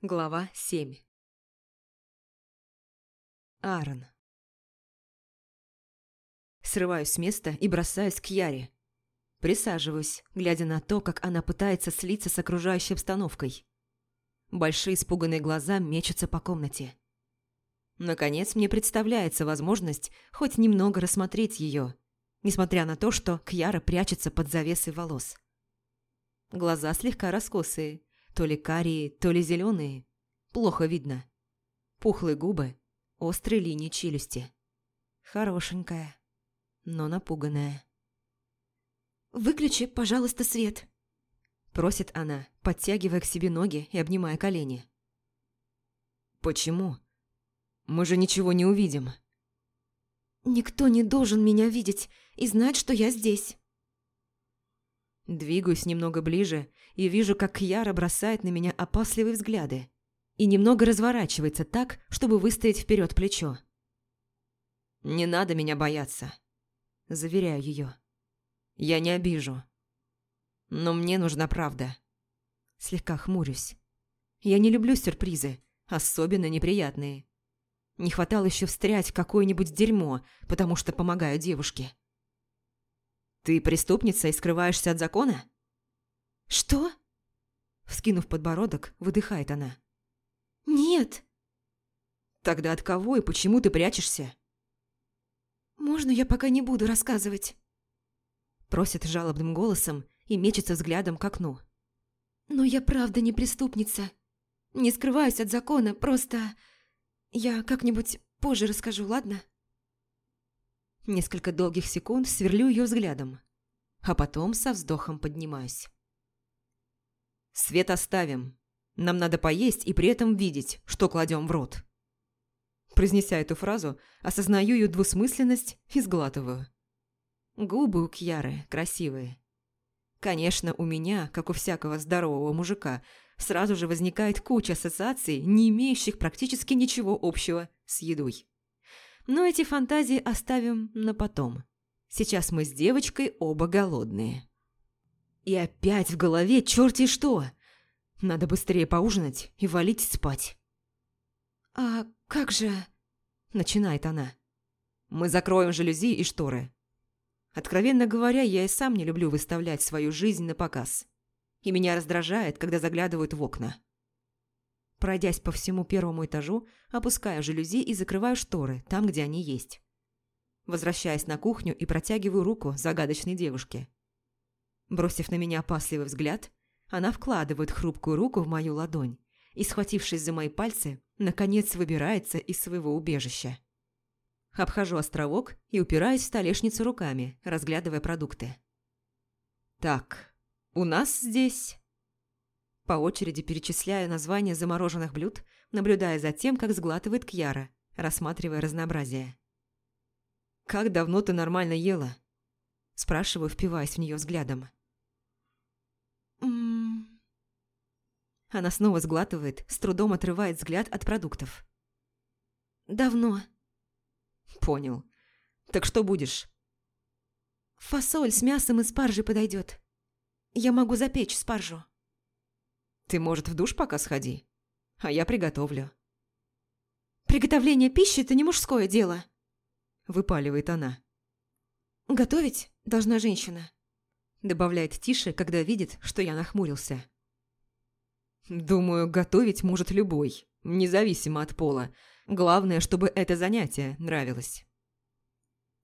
Глава 7 Аарон Срываюсь с места и бросаюсь к Яре. Присаживаюсь, глядя на то, как она пытается слиться с окружающей обстановкой. Большие испуганные глаза мечутся по комнате. Наконец мне представляется возможность хоть немного рассмотреть ее, несмотря на то, что Кьяра прячется под завесой волос. Глаза слегка раскосые, то ли карие, то ли зеленые. Плохо видно. Пухлые губы, острые линии челюсти. Хорошенькая, но напуганная. «Выключи, пожалуйста, свет», – просит она, подтягивая к себе ноги и обнимая колени. «Почему? Мы же ничего не увидим». «Никто не должен меня видеть и знать, что я здесь». Двигаюсь немного ближе и вижу, как Яра бросает на меня опасливые взгляды и немного разворачивается так, чтобы выставить вперед плечо. «Не надо меня бояться», – заверяю ее. «Я не обижу. Но мне нужна правда». Слегка хмурюсь. Я не люблю сюрпризы, особенно неприятные. Не хватало еще встрять в какое-нибудь дерьмо, потому что помогаю девушке. «Ты преступница и скрываешься от закона?» «Что?» Вскинув подбородок, выдыхает она. «Нет». «Тогда от кого и почему ты прячешься?» «Можно я пока не буду рассказывать?» Просит жалобным голосом и мечется взглядом к окну. «Но я правда не преступница. Не скрываюсь от закона, просто... Я как-нибудь позже расскажу, ладно?» Несколько долгих секунд сверлю ее взглядом, а потом со вздохом поднимаюсь. «Свет оставим. Нам надо поесть и при этом видеть, что кладем в рот». Произнеся эту фразу, осознаю ее двусмысленность и сглатываю. Губы у Кьяры красивые. Конечно, у меня, как у всякого здорового мужика, сразу же возникает куча ассоциаций, не имеющих практически ничего общего с едой. Но эти фантазии оставим на потом. Сейчас мы с девочкой оба голодные. И опять в голове черти что. Надо быстрее поужинать и валить спать. «А как же...» – начинает она. «Мы закроем жалюзи и шторы». Откровенно говоря, я и сам не люблю выставлять свою жизнь на показ. И меня раздражает, когда заглядывают в окна. Пройдясь по всему первому этажу, опускаю жалюзи и закрываю шторы там, где они есть. Возвращаясь на кухню и протягиваю руку загадочной девушке. Бросив на меня опасливый взгляд, она вкладывает хрупкую руку в мою ладонь и, схватившись за мои пальцы, наконец выбирается из своего убежища. Обхожу островок и упираюсь в столешницу руками, разглядывая продукты. «Так, у нас здесь по очереди перечисляя названия замороженных блюд, наблюдая за тем, как сглатывает Кьяра, рассматривая разнообразие. «Как давно ты нормально ела?» Спрашиваю, впиваясь в нее взглядом. «Ммм...» Она снова сглатывает, с трудом отрывает взгляд от продуктов. «Давно». «Понял. Так что будешь?» «Фасоль с мясом и спаржей подойдет. Я могу запечь спаржу». Ты, может, в душ пока сходи, а я приготовлю». «Приготовление пищи – это не мужское дело», – выпаливает она. «Готовить должна женщина», – добавляет тише, когда видит, что я нахмурился. «Думаю, готовить может любой, независимо от пола. Главное, чтобы это занятие нравилось».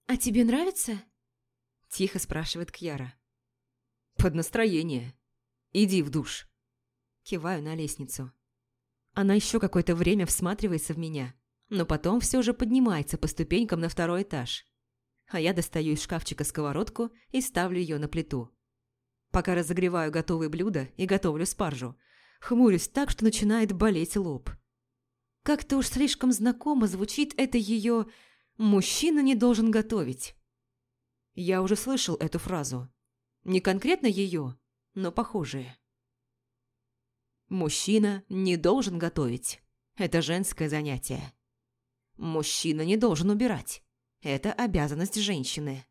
«А тебе нравится?» – тихо спрашивает Кьяра. «Под настроение. Иди в душ». Киваю на лестницу. Она еще какое-то время всматривается в меня, но потом все же поднимается по ступенькам на второй этаж. А я достаю из шкафчика сковородку и ставлю ее на плиту. Пока разогреваю готовые блюда и готовлю спаржу, хмурюсь так, что начинает болеть лоб. Как-то уж слишком знакомо звучит это ее «мужчина не должен готовить». Я уже слышал эту фразу. Не конкретно ее, но похожие. Мужчина не должен готовить. Это женское занятие. Мужчина не должен убирать. Это обязанность женщины.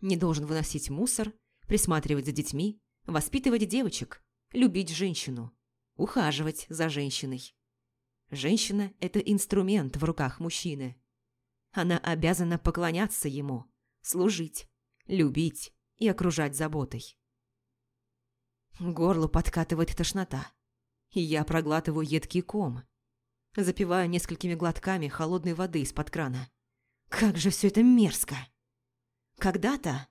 Не должен выносить мусор, присматривать за детьми, воспитывать девочек, любить женщину. ухаживать за женщиной. Женщина – это инструмент в руках мужчины. Она обязана поклоняться ему, служить, любить и окружать заботой. Горло подкатывает тошнота, и я проглатываю едкий ком, запиваю несколькими глотками холодной воды из-под крана. Как же все это мерзко! Когда-то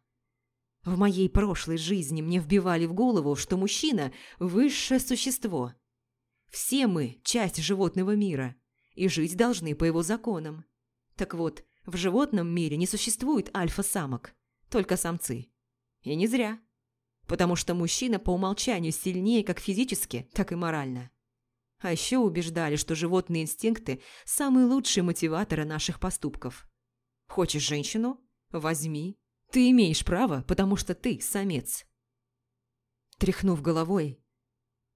в моей прошлой жизни мне вбивали в голову, что мужчина – высшее существо. Все мы – часть животного мира, и жить должны по его законам. Так вот, в животном мире не существует альфа-самок, только самцы. И не зря. Потому что мужчина по умолчанию сильнее как физически, так и морально. А еще убеждали, что животные инстинкты – самые лучшие мотиваторы наших поступков. Хочешь женщину? Возьми. Ты имеешь право, потому что ты самец. Тряхнув головой,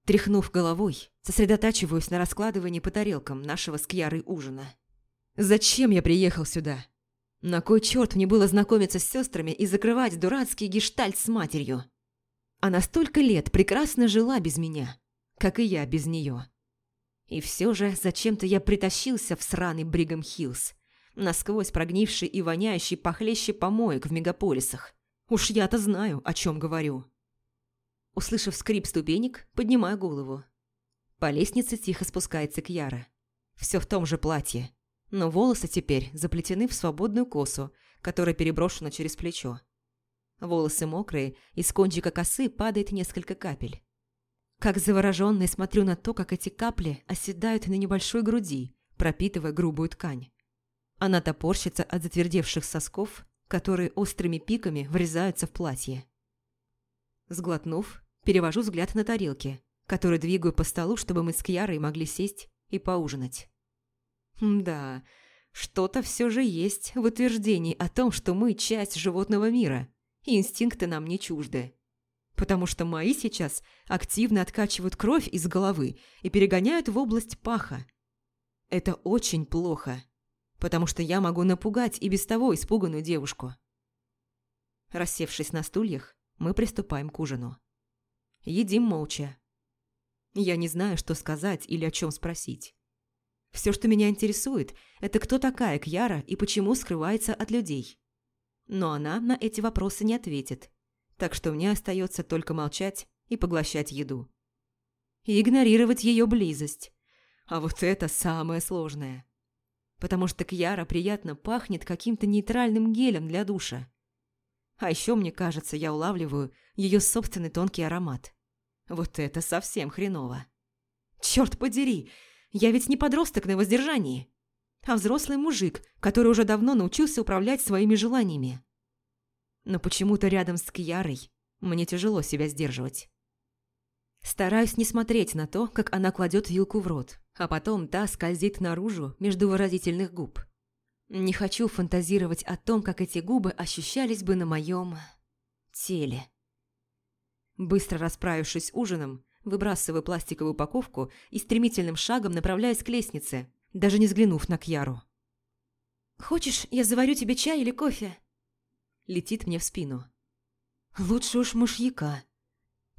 тряхнув головой, сосредотачиваюсь на раскладывании по тарелкам нашего с Кьярой ужина. Зачем я приехал сюда? На кой черт мне было знакомиться с сестрами и закрывать дурацкий гештальт с матерью? Она столько лет прекрасно жила без меня, как и я без нее. И все же зачем-то я притащился в сраный Бригам Хиллз, насквозь прогнивший и воняющий похлеще помоек в мегаполисах. Уж я-то знаю, о чем говорю. Услышав скрип ступенек, поднимаю голову. По лестнице тихо спускается Кьяра. Все в том же платье, но волосы теперь заплетены в свободную косу, которая переброшена через плечо. Волосы мокрые, из кончика косы падает несколько капель. Как заворожённый смотрю на то, как эти капли оседают на небольшой груди, пропитывая грубую ткань. Она топорщится от затвердевших сосков, которые острыми пиками врезаются в платье. Сглотнув, перевожу взгляд на тарелки, которые двигаю по столу, чтобы мы с Кьярой могли сесть и поужинать. Да, что-то все же есть в утверждении о том, что мы часть животного мира, и инстинкты нам не чужды. Потому что мои сейчас активно откачивают кровь из головы и перегоняют в область паха. Это очень плохо потому что я могу напугать и без того испуганную девушку. Рассевшись на стульях, мы приступаем к ужину. Едим молча. Я не знаю, что сказать или о чем спросить. Все, что меня интересует, это кто такая Кьяра и почему скрывается от людей. Но она на эти вопросы не ответит, так что мне остается только молчать и поглощать еду. И игнорировать ее близость. А вот это самое сложное потому что Кьяра приятно пахнет каким-то нейтральным гелем для душа. А еще, мне кажется, я улавливаю ее собственный тонкий аромат. Вот это совсем хреново. Черт подери, я ведь не подросток на воздержании, а взрослый мужик, который уже давно научился управлять своими желаниями. Но почему-то рядом с Кьярой мне тяжело себя сдерживать. Стараюсь не смотреть на то, как она кладет вилку в рот, а потом та скользит наружу между выразительных губ. Не хочу фантазировать о том, как эти губы ощущались бы на моем теле. Быстро расправившись ужином, выбрасываю пластиковую упаковку и стремительным шагом направляюсь к лестнице, даже не взглянув на Кьяру. «Хочешь, я заварю тебе чай или кофе?» Летит мне в спину. «Лучше уж мышьяка»,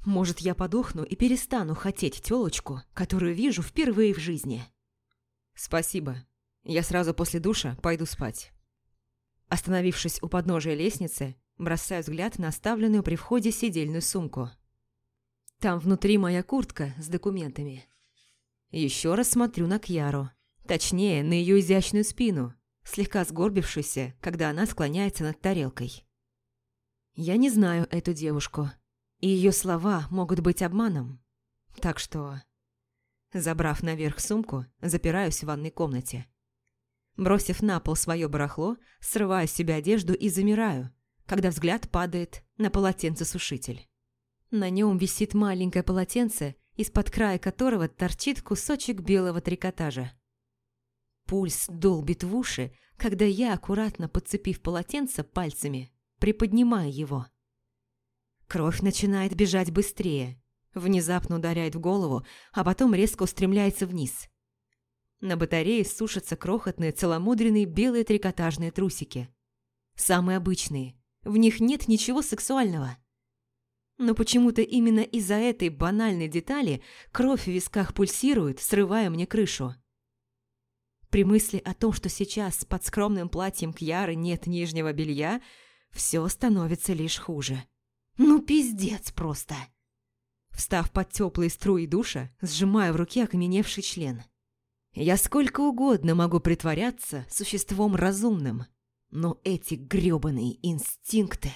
может, я подохну и перестану хотеть тёлочку, которую вижу впервые в жизни. Спасибо. Я сразу после душа пойду спать. Остановившись у подножия лестницы, бросаю взгляд на оставленную при входе сидельную сумку. Там внутри моя куртка с документами. Еще раз смотрю на Кьяру, точнее, на ее изящную спину, слегка сгорбившуюся, когда она склоняется над тарелкой. Я не знаю эту девушку, и ее слова могут быть обманом. Так что, забрав наверх сумку, запираюсь в ванной комнате. Бросив на пол свое барахло, срываю с себя одежду и замираю, когда взгляд падает на полотенцесушитель. На нем висит маленькое полотенце, из-под края которого торчит кусочек белого трикотажа. Пульс долбит в уши, когда я, аккуратно подцепив полотенце пальцами, приподнимаю его. Кровь начинает бежать быстрее, внезапно ударяет в голову, а потом резко устремляется вниз. На батарее сушатся крохотные целомудренные белые трикотажные трусики. Самые обычные, в них нет ничего сексуального. Но почему-то именно из-за этой банальной детали кровь в висках пульсирует, срывая мне крышу. При мысли о том, что сейчас под скромным платьем Кьяры нет нижнего белья, все становится лишь хуже. Ну, пиздец просто. Встав под теплые струи душа, сжимаю в руке окаменевший член. Я сколько угодно могу притворяться существом разумным, но эти грёбаные инстинкты...